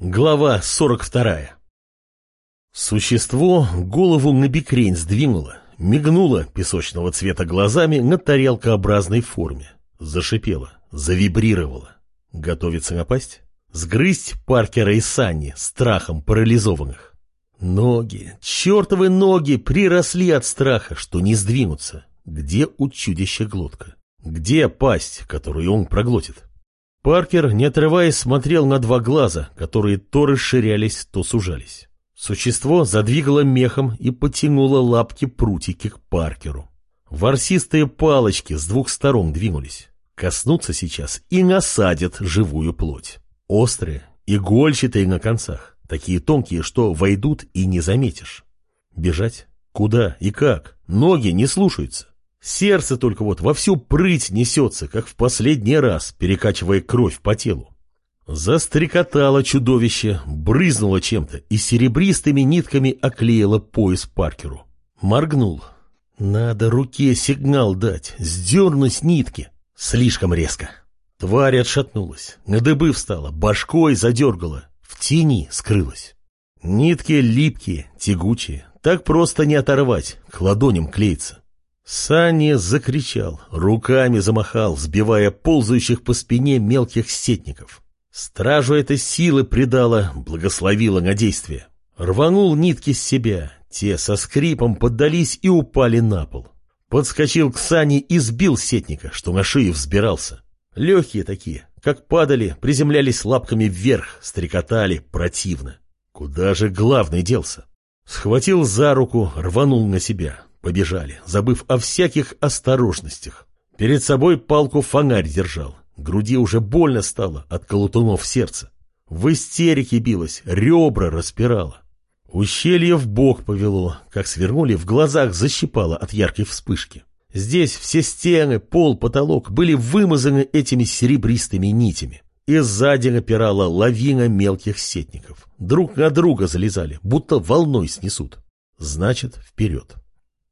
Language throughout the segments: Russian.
Глава 42 Существо голову на бикрень сдвинуло, мигнуло песочного цвета глазами на тарелкообразной форме, зашипело, завибрировало. Готовится напасть? Сгрызть Паркера и Санни страхом парализованных. Ноги, чертовы ноги приросли от страха, что не сдвинутся. Где у чудища глотка? Где пасть, которую он проглотит? Паркер, не отрываясь, смотрел на два глаза, которые то расширялись, то сужались. Существо задвигало мехом и потянуло лапки-прутики к Паркеру. Ворсистые палочки с двух сторон двинулись. Коснутся сейчас и насадят живую плоть. Острые, игольчатые на концах, такие тонкие, что войдут и не заметишь. Бежать? Куда и как? Ноги не слушаются. Сердце только вот во всю прыть несется, как в последний раз, перекачивая кровь по телу. Застрекотало чудовище, брызнуло чем-то и серебристыми нитками оклеило пояс Паркеру. Моргнул. Надо руке сигнал дать, сдернуть нитки. Слишком резко. Тварь отшатнулась, на дыбы встала, башкой задергала, в тени скрылась. Нитки липкие, тягучие, так просто не оторвать, к ладоням клеится. Саня закричал, руками замахал, сбивая ползающих по спине мелких сетников. Стражу этой силы придала, благословила на действие. Рванул нитки с себя, те со скрипом поддались и упали на пол. Подскочил к Сане и сбил сетника, что на шее взбирался. Легкие такие, как падали, приземлялись лапками вверх, стрекотали противно. Куда же главный делся? Схватил за руку, рванул на себя. Побежали, забыв о всяких осторожностях. Перед собой палку фонарь держал. Груди уже больно стало от колотунов сердца. В истерике билось, ребра распирало. Ущелье в бок повело, как свернули, в глазах защипало от яркой вспышки. Здесь все стены, пол, потолок были вымазаны этими серебристыми нитями. И сзади напирала лавина мелких сетников. Друг на друга залезали, будто волной снесут. Значит, вперед.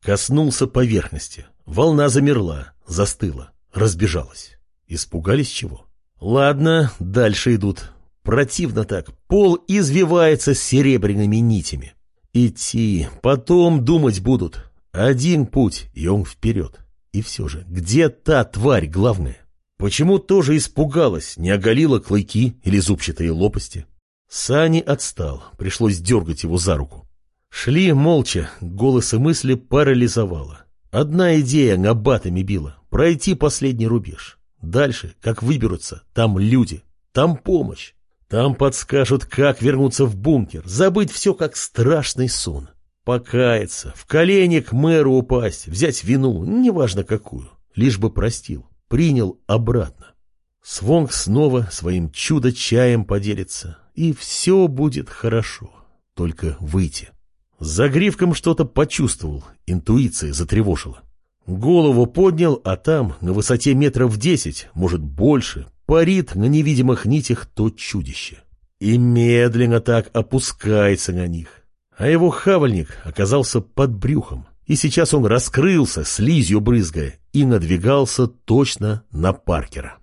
Коснулся поверхности. Волна замерла, застыла, разбежалась. Испугались чего? Ладно, дальше идут. Противно так. Пол извивается серебряными нитями. Идти, потом думать будут. Один путь, и он вперед. И все же, где та тварь главная? Почему тоже испугалась, не оголила клыки или зубчатые лопасти? Сани отстал, пришлось дергать его за руку. Шли молча, голос и мысли парализовало. Одна идея набатами била — пройти последний рубеж. Дальше, как выберутся, там люди, там помощь. Там подскажут, как вернуться в бункер, забыть все как страшный сон. Покаяться, в колени к мэру упасть, взять вину, неважно какую, лишь бы простил, принял обратно. Свонг снова своим чудо-чаем поделится, и все будет хорошо, только выйти. За гривком что-то почувствовал, интуиция затревожила. Голову поднял, а там, на высоте метров десять, может больше, парит на невидимых нитях то чудище. И медленно так опускается на них. А его хавальник оказался под брюхом, и сейчас он раскрылся, слизью брызгая, и надвигался точно на Паркера.